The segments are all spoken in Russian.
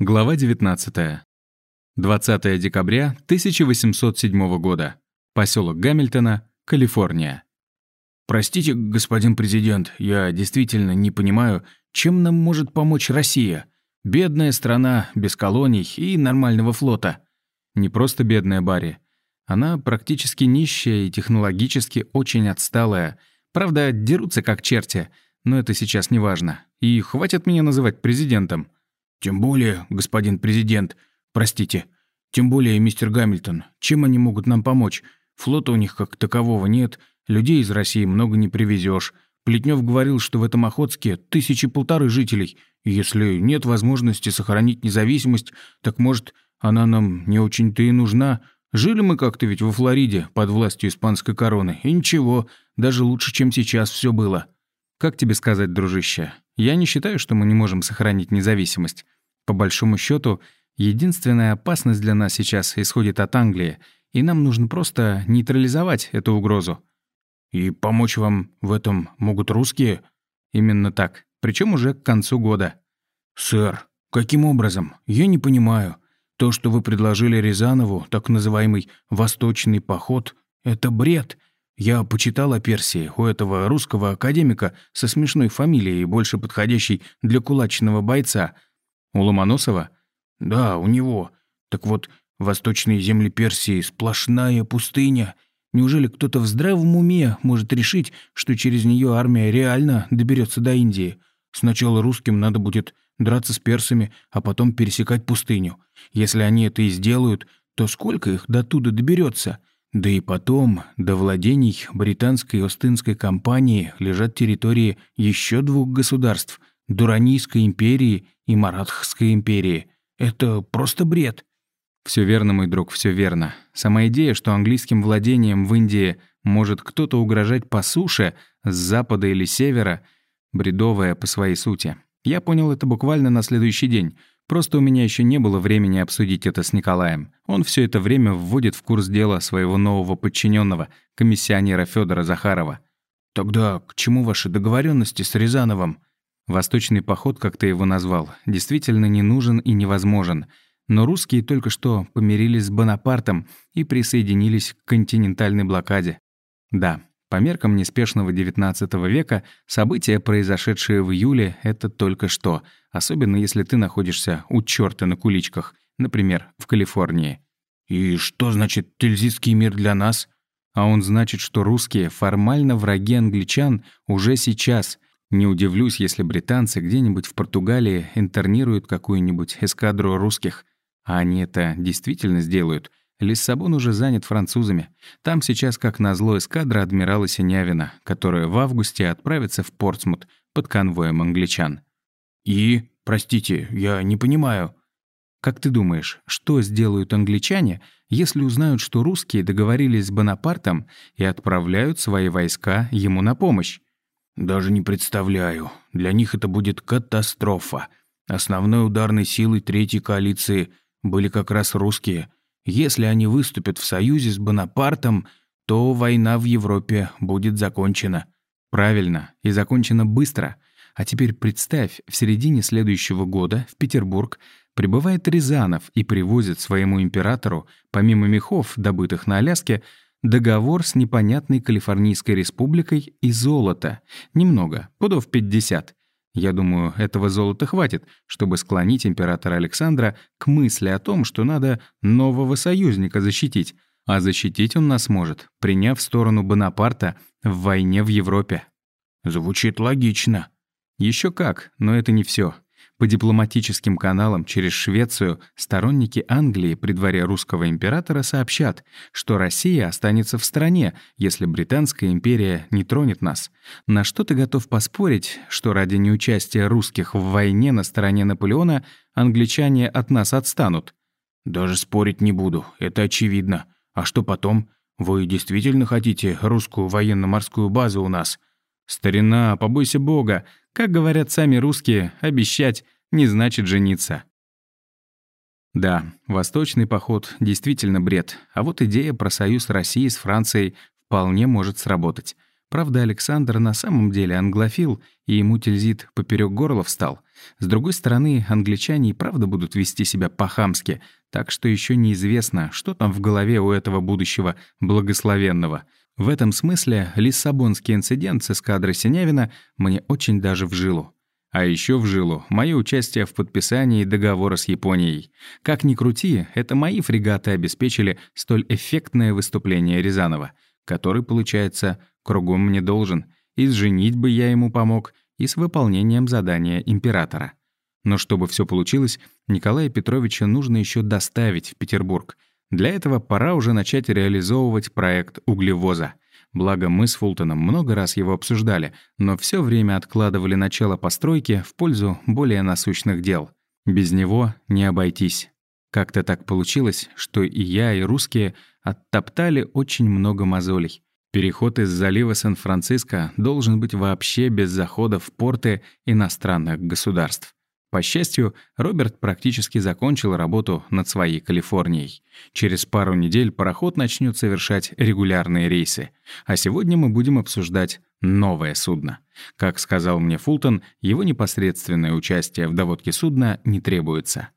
Глава 19. 20 декабря 1807 года. Поселок Гамильтона, Калифорния. «Простите, господин президент, я действительно не понимаю, чем нам может помочь Россия? Бедная страна, без колоний и нормального флота». Не просто бедная Барри. Она практически нищая и технологически очень отсталая. Правда, дерутся как черти, но это сейчас не важно. И хватит меня называть президентом. «Тем более, господин президент, простите, тем более, мистер Гамильтон, чем они могут нам помочь? Флота у них как такового нет, людей из России много не привезешь. Плетнев говорил, что в этом Охотске тысячи полторы жителей, если нет возможности сохранить независимость, так, может, она нам не очень-то и нужна. Жили мы как-то ведь во Флориде под властью испанской короны, и ничего, даже лучше, чем сейчас все было». «Как тебе сказать, дружище? Я не считаю, что мы не можем сохранить независимость. По большому счету, единственная опасность для нас сейчас исходит от Англии, и нам нужно просто нейтрализовать эту угрозу. И помочь вам в этом могут русские? Именно так. Причем уже к концу года. Сэр, каким образом? Я не понимаю. То, что вы предложили Рязанову, так называемый «восточный поход», это бред. Я почитал о Персии у этого русского академика со смешной фамилией, больше подходящей для кулачного бойца — у Ломоносова? Да, у него. Так вот, восточные земли Персии — сплошная пустыня. Неужели кто-то в здравом уме может решить, что через нее армия реально доберется до Индии? Сначала русским надо будет драться с персами, а потом пересекать пустыню. Если они это и сделают, то сколько их до туда доберется? Да и потом, до владений британской и Остинской компании лежат территории еще двух государств — Дуранийской империи и Маратхской империи. Это просто бред. Все верно, мой друг, все верно. Сама идея, что английским владением в Индии может кто-то угрожать по суше, с запада или севера, бредовая по своей сути. Я понял это буквально на следующий день. Просто у меня еще не было времени обсудить это с Николаем. Он все это время вводит в курс дела своего нового подчиненного, комиссионера Федора Захарова. «Тогда к чему ваши договоренности с Рязановым?» Восточный поход, как ты его назвал, действительно не нужен и невозможен. Но русские только что помирились с Бонапартом и присоединились к континентальной блокаде. Да, по меркам неспешного XIX века события, произошедшие в июле, это только что, особенно если ты находишься у чёрта на куличках, например, в Калифорнии. «И что значит Тильзитский мир для нас?» А он значит, что русские формально враги англичан уже сейчас — не удивлюсь, если британцы где-нибудь в Португалии интернируют какую-нибудь эскадру русских. А они это действительно сделают. Лиссабон уже занят французами. Там сейчас, как назло, эскадра адмирала Синявина, которая в августе отправится в Портсмут под конвоем англичан. И, простите, я не понимаю. Как ты думаешь, что сделают англичане, если узнают, что русские договорились с Бонапартом и отправляют свои войска ему на помощь? Даже не представляю. Для них это будет катастрофа. Основной ударной силой Третьей коалиции были как раз русские. Если они выступят в союзе с Бонапартом, то война в Европе будет закончена. Правильно, и закончена быстро. А теперь представь, в середине следующего года в Петербург прибывает Рязанов и привозит своему императору, помимо мехов, добытых на Аляске, Договор с непонятной Калифорнийской республикой и золото. Немного, пудов 50. Я думаю, этого золота хватит, чтобы склонить императора Александра к мысли о том, что надо нового союзника защитить. А защитить он нас может, приняв сторону Бонапарта в войне в Европе. Звучит логично. Еще как, но это не все. По дипломатическим каналам через Швецию сторонники Англии при дворе русского императора сообщат, что Россия останется в стране, если Британская империя не тронет нас. На что ты готов поспорить, что ради неучастия русских в войне на стороне Наполеона англичане от нас отстанут? Даже спорить не буду, это очевидно. А что потом? Вы действительно хотите русскую военно-морскую базу у нас? Старина, побойся бога. Как говорят сами русские, обещать не значит жениться. Да, восточный поход действительно бред, а вот идея про союз России с Францией вполне может сработать. Правда, Александр на самом деле англофил, и ему тильзит поперек горла встал. С другой стороны, англичане и правда будут вести себя по-хамски, так что еще неизвестно, что там в голове у этого будущего благословенного. В этом смысле Лиссабонский инцидент с эскадрой Синявина мне очень даже в жилу. А еще в жилу мое участие в подписании договора с Японией. Как ни крути, это мои фрегаты обеспечили столь эффектное выступление Рязанова, который, получается, кругом мне должен. И с женитьбой я ему помог, и с выполнением задания императора. Но чтобы все получилось, Николая Петровича нужно еще доставить в Петербург. Для этого пора уже начать реализовывать проект углевоза — Благо, мы с Фултоном много раз его обсуждали, но все время откладывали начало постройки в пользу более насущных дел. Без него не обойтись. Как-то так получилось, что и я, и русские оттоптали очень много мозолей. Переход из залива Сан-Франциско должен быть вообще без захода в порты иностранных государств. По счастью, Роберт практически закончил работу над своей Калифорнией. Через пару недель пароход начнет совершать регулярные рейсы. А сегодня мы будем обсуждать новое судно. Как сказал мне Фултон, его непосредственное участие в доводке судна не требуется.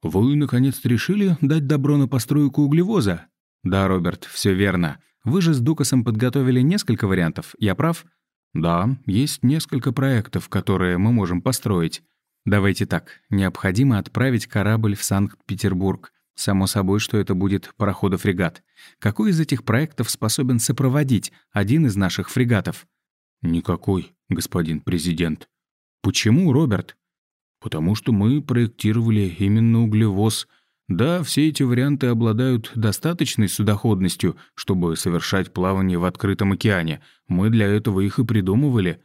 «Вы, наконец-то, решили дать добро на постройку углевоза?» «Да, Роберт, все верно. Вы же с Дукасом подготовили несколько вариантов, я прав?» «Да, есть несколько проектов, которые мы можем построить. Давайте так, необходимо отправить корабль в Санкт-Петербург. Само собой, что это будет пароходов-фрегат. Какой из этих проектов способен сопроводить один из наших фрегатов? Никакой, господин президент. Почему, Роберт? Потому что мы проектировали именно углевоз. Да, все эти варианты обладают достаточной судоходностью, чтобы совершать плавание в открытом океане. Мы для этого их и придумывали.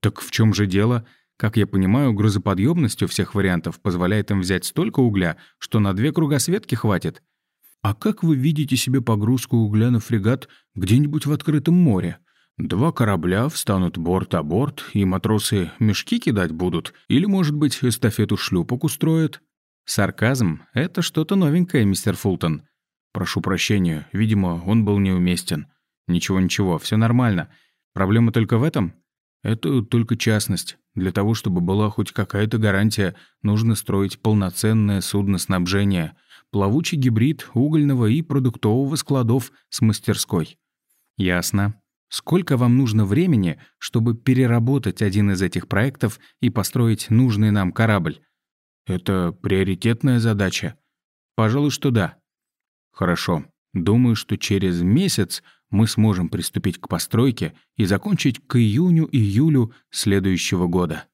Так в чем же дело? Как я понимаю, грузоподъемность у всех вариантов позволяет им взять столько угля, что на две кругосветки хватит. А как вы видите себе погрузку угля на фрегат где-нибудь в открытом море? Два корабля встанут борт о борт, и матросы мешки кидать будут? Или, может быть, эстафету шлюпок устроят? Сарказм — это что-то новенькое, мистер Фултон. Прошу прощения, видимо, он был неуместен. Ничего-ничего, все нормально. Проблема только в этом? Это только частность. Для того, чтобы была хоть какая-то гарантия, нужно строить полноценное судно-снабжение, плавучий гибрид угольного и продуктового складов с мастерской. Ясно. Сколько вам нужно времени, чтобы переработать один из этих проектов и построить нужный нам корабль? Это приоритетная задача? Пожалуй, что да. Хорошо. Думаю, что через месяц мы сможем приступить к постройке и закончить к июню-июлю следующего года.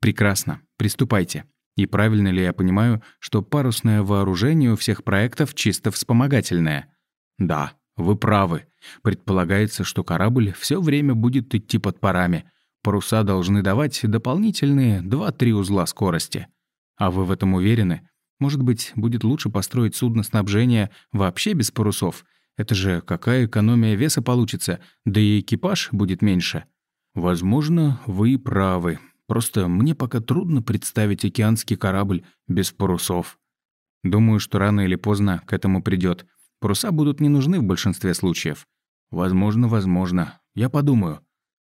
Прекрасно. Приступайте. И правильно ли я понимаю, что парусное вооружение у всех проектов чисто вспомогательное? Да, вы правы. Предполагается, что корабль все время будет идти под парами. Паруса должны давать дополнительные 2-3 узла скорости. А вы в этом уверены? Может быть, будет лучше построить судно снабжения вообще без парусов — это же какая экономия веса получится, да и экипаж будет меньше. Возможно, вы правы. Просто мне пока трудно представить океанский корабль без парусов. Думаю, что рано или поздно к этому придет. Паруса будут не нужны в большинстве случаев. Возможно, возможно. Я подумаю.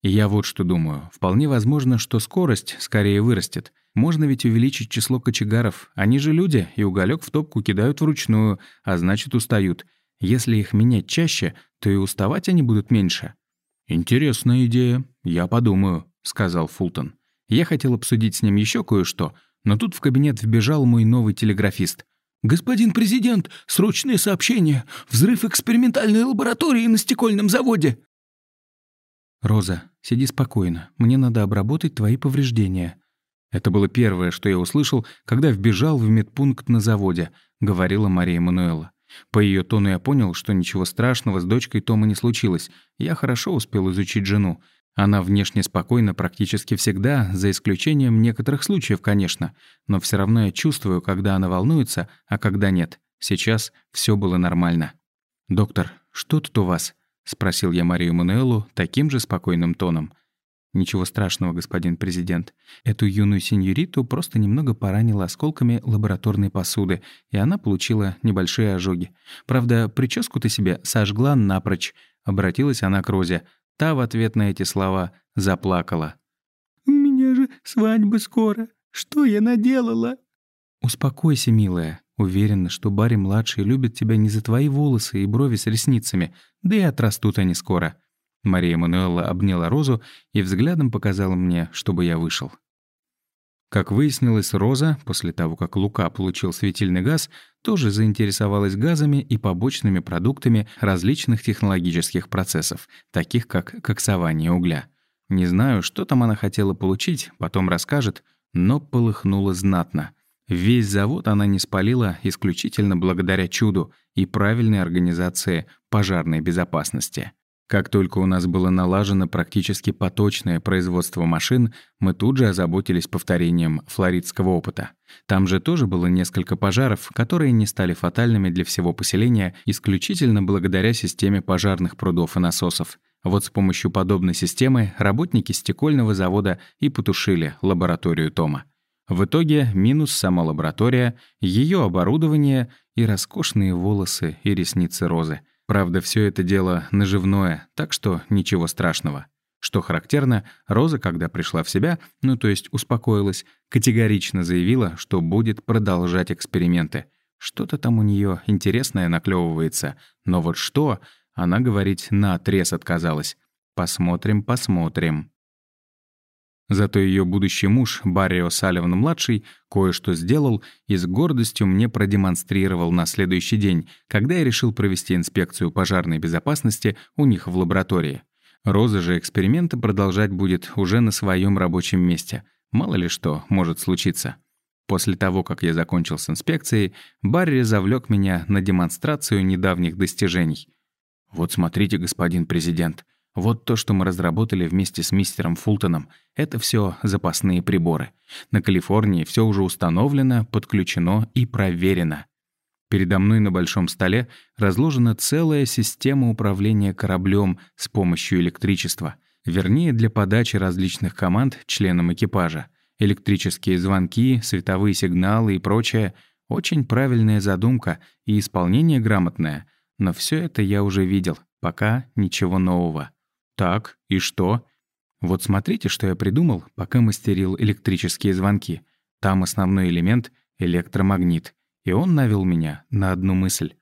Я вот что думаю. Вполне возможно, что скорость скорее вырастет. Можно ведь увеличить число кочегаров. Они же люди, и уголек в топку кидают вручную, а значит устают. Если их менять чаще, то и уставать они будут меньше». «Интересная идея. Я подумаю», — сказал Фултон. Я хотел обсудить с ним еще кое-что, но тут в кабинет вбежал мой новый телеграфист. «Господин президент, срочное сообщение! Взрыв экспериментальной лаборатории на стекольном заводе!» «Роза, сиди спокойно. Мне надо обработать твои повреждения». Это было первое, что я услышал, когда вбежал в медпункт на заводе, говорила Мария Мануэла. По ее тону я понял, что ничего страшного с дочкой Тома не случилось. Я хорошо успел изучить жену. Она внешне спокойна практически всегда, за исключением некоторых случаев, конечно. Но все равно я чувствую, когда она волнуется, а когда нет. Сейчас все было нормально. «Доктор, что тут у вас?» — спросил я Марию Мануэлу таким же спокойным тоном. «Ничего страшного, господин президент. Эту юную сеньориту просто немного поранило осколками лабораторной посуды, и она получила небольшие ожоги. Правда, прическу ты себе сожгла напрочь». Обратилась она к Розе. Та в ответ на эти слова заплакала. «У меня же свадьба скоро. Что я наделала?» «Успокойся, милая. Уверена, что Барри-младший любит тебя не за твои волосы и брови с ресницами, да и отрастут они скоро». Мария Мануэлла обняла Розу и взглядом показала мне, чтобы я вышел. Как выяснилось, Роза, после того, как Лука получил светильный газ, тоже заинтересовалась газами и побочными продуктами различных технологических процессов, таких как коксование угля. Не знаю, что там она хотела получить, потом расскажет, но полыхнула знатно. Весь завод она не спалила исключительно благодаря чуду и правильной организации пожарной безопасности. Как только у нас было налажено практически поточное производство машин, мы тут же озаботились повторением флоридского опыта. Там же тоже было несколько пожаров, которые не стали фатальными для всего поселения исключительно благодаря системе пожарных прудов и насосов. Вот с помощью подобной системы работники стекольного завода и потушили лабораторию Тома. В итоге минус сама лаборатория, ее оборудование и роскошные волосы и ресницы розы — Правда, все это дело наживное, так что ничего страшного. Что характерно, Роза, когда пришла в себя, ну то есть успокоилась, категорично заявила, что будет продолжать эксперименты. Что-то там у нее интересное наклевывается, но вот что, она говорить наотрез отказалась. Посмотрим, посмотрим. Зато ее будущий муж, Баррио Салливан-младший, кое-что сделал и с гордостью мне продемонстрировал на следующий день, когда я решил провести инспекцию пожарной безопасности у них в лаборатории. Роза же эксперименты продолжать будет уже на своем рабочем месте. Мало ли что может случиться. После того, как я закончил с инспекцией, Барри завлек меня на демонстрацию недавних достижений. «Вот смотрите, господин президент, вот то, что мы разработали вместе с мистером Фултоном, это все запасные приборы. На Калифорнии все уже установлено, подключено и проверено. Передо мной на большом столе разложена целая система управления кораблем с помощью электричества. Вернее, для подачи различных команд членам экипажа. Электрические звонки, световые сигналы и прочее. Очень правильная задумка и исполнение грамотное. Но все это я уже видел. Пока ничего нового. «Так, и что?» «Вот смотрите, что я придумал, пока мастерил электрические звонки. Там основной элемент — электромагнит. И он навел меня на одну мысль.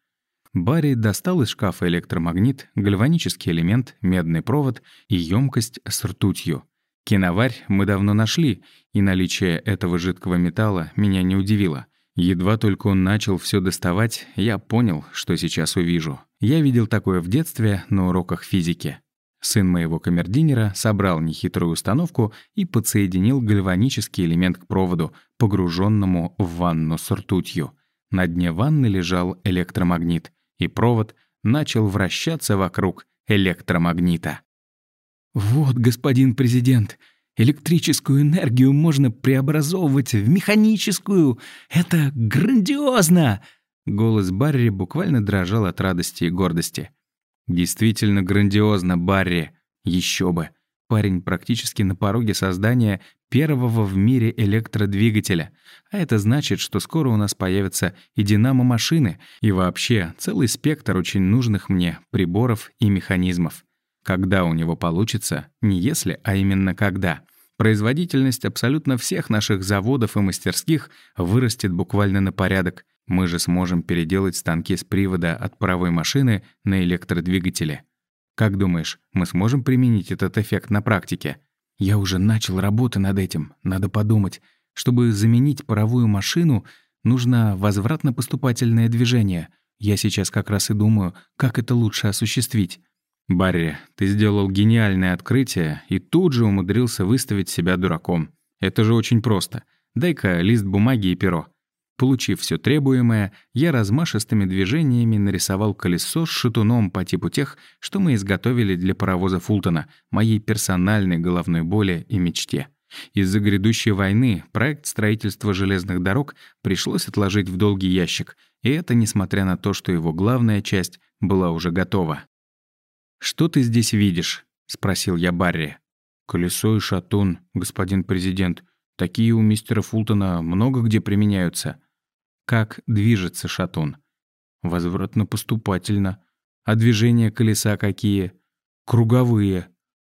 Барри достал из шкафа электромагнит, гальванический элемент, медный провод и емкость с ртутью. Киноварь мы давно нашли, и наличие этого жидкого металла меня не удивило. Едва только он начал все доставать, я понял, что сейчас увижу. Я видел такое в детстве на уроках физики. Сын моего камердинера собрал нехитрую установку и подсоединил гальванический элемент к проводу, погруженному в ванну с ртутью. На дне ванны лежал электромагнит, и провод начал вращаться вокруг электромагнита. «Вот, господин президент, электрическую энергию можно преобразовывать в механическую. Это грандиозно!» Голос Барри буквально дрожал от радости и гордости. Действительно грандиозно, Барри. Еще бы. Парень практически на пороге создания первого в мире электродвигателя. А это значит, что скоро у нас появятся и динамо-машины, и вообще целый спектр очень нужных мне приборов и механизмов. Когда у него получится, не если, а именно когда. Производительность абсолютно всех наших заводов и мастерских вырастет буквально на порядок. Мы же сможем переделать станки с привода от паровой машины на электродвигатели. Как думаешь, мы сможем применить этот эффект на практике? Я уже начал работы над этим, надо подумать. Чтобы заменить паровую машину, нужно возвратно-поступательное движение. Я сейчас как раз и думаю, как это лучше осуществить. Барри, ты сделал гениальное открытие и тут же умудрился выставить себя дураком. Это же очень просто. Дай-ка лист бумаги и перо. Получив все требуемое, я размашистыми движениями нарисовал колесо с шатуном по типу тех, что мы изготовили для паровоза Фултона, моей персональной головной боли и мечте. Из-за грядущей войны проект строительства железных дорог пришлось отложить в долгий ящик, и это несмотря на то, что его главная часть была уже готова. «Что ты здесь видишь?» — спросил я Барри. «Колесо и шатун, господин президент. Такие у мистера Фултона много где применяются». Как движется шатун? Возвратно-поступательно. А движения колеса какие? Круговые.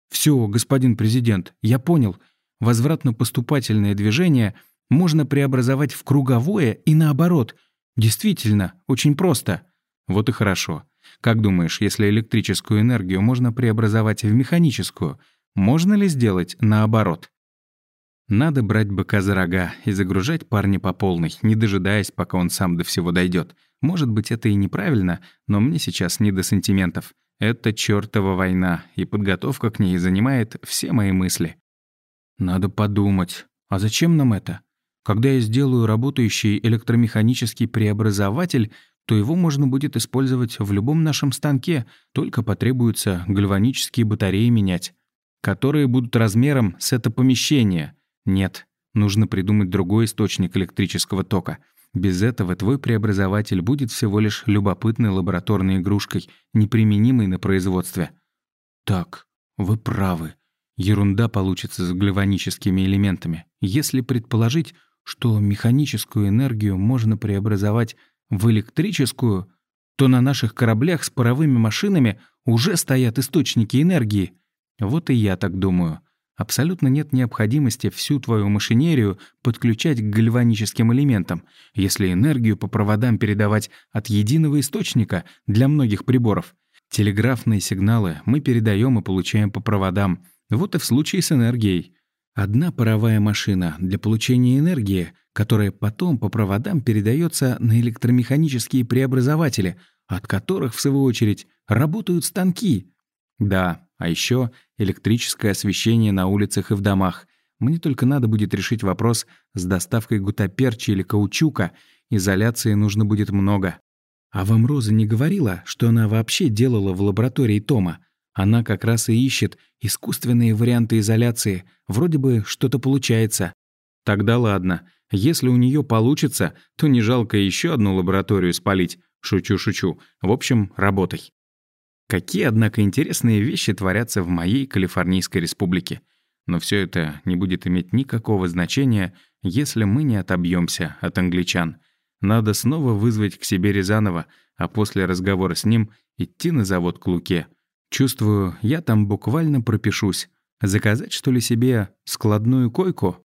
Все, господин президент, я понял. Возвратно-поступательное движение можно преобразовать в круговое и наоборот. Действительно, очень просто. Вот и хорошо. Как думаешь, если электрическую энергию можно преобразовать в механическую, можно ли сделать наоборот? Надо брать быка за рога и загружать парня по полной, не дожидаясь, пока он сам до всего дойдет. Может быть, это и неправильно, но мне сейчас не до сантиментов. Это чёртова война, и подготовка к ней занимает все мои мысли. Надо подумать. А зачем нам это? Когда я сделаю работающий электромеханический преобразователь, то его можно будет использовать в любом нашем станке, только потребуется гальванические батареи менять, которые будут размером с это помещение. Нет, нужно придумать другой источник электрического тока. Без этого твой преобразователь будет всего лишь любопытной лабораторной игрушкой, неприменимой на производстве. Так, вы правы. Ерунда получится с гальваническими элементами. Если предположить, что механическую энергию можно преобразовать в электрическую, то на наших кораблях с паровыми машинами уже стоят источники энергии. Вот и я так думаю. Абсолютно нет необходимости всю твою машинерию подключать к гальваническим элементам, если энергию по проводам передавать от единого источника для многих приборов. Телеграфные сигналы мы передаем и получаем по проводам. Вот и в случае с энергией. Одна паровая машина для получения энергии, которая потом по проводам передается на электромеханические преобразователи, от которых, в свою очередь, работают станки. Да, а еще электрическое освещение на улицах и в домах. Мне только надо будет решить вопрос с доставкой гутаперчи или каучука. Изоляции нужно будет много. А вам Роза не говорила, что она вообще делала в лаборатории Тома? Она как раз и ищет искусственные варианты изоляции. Вроде бы что-то получается. Тогда ладно. Если у нее получится, то не жалко еще одну лабораторию спалить. Шучу-шучу. В общем, работай. Какие, однако, интересные вещи творятся в моей Калифорнийской республике. Но все это не будет иметь никакого значения, если мы не отобьемся от англичан. Надо снова вызвать к себе Рязанова, а после разговора с ним идти на завод к Луке. Чувствую, я там буквально пропишусь. Заказать, что ли, себе складную койку?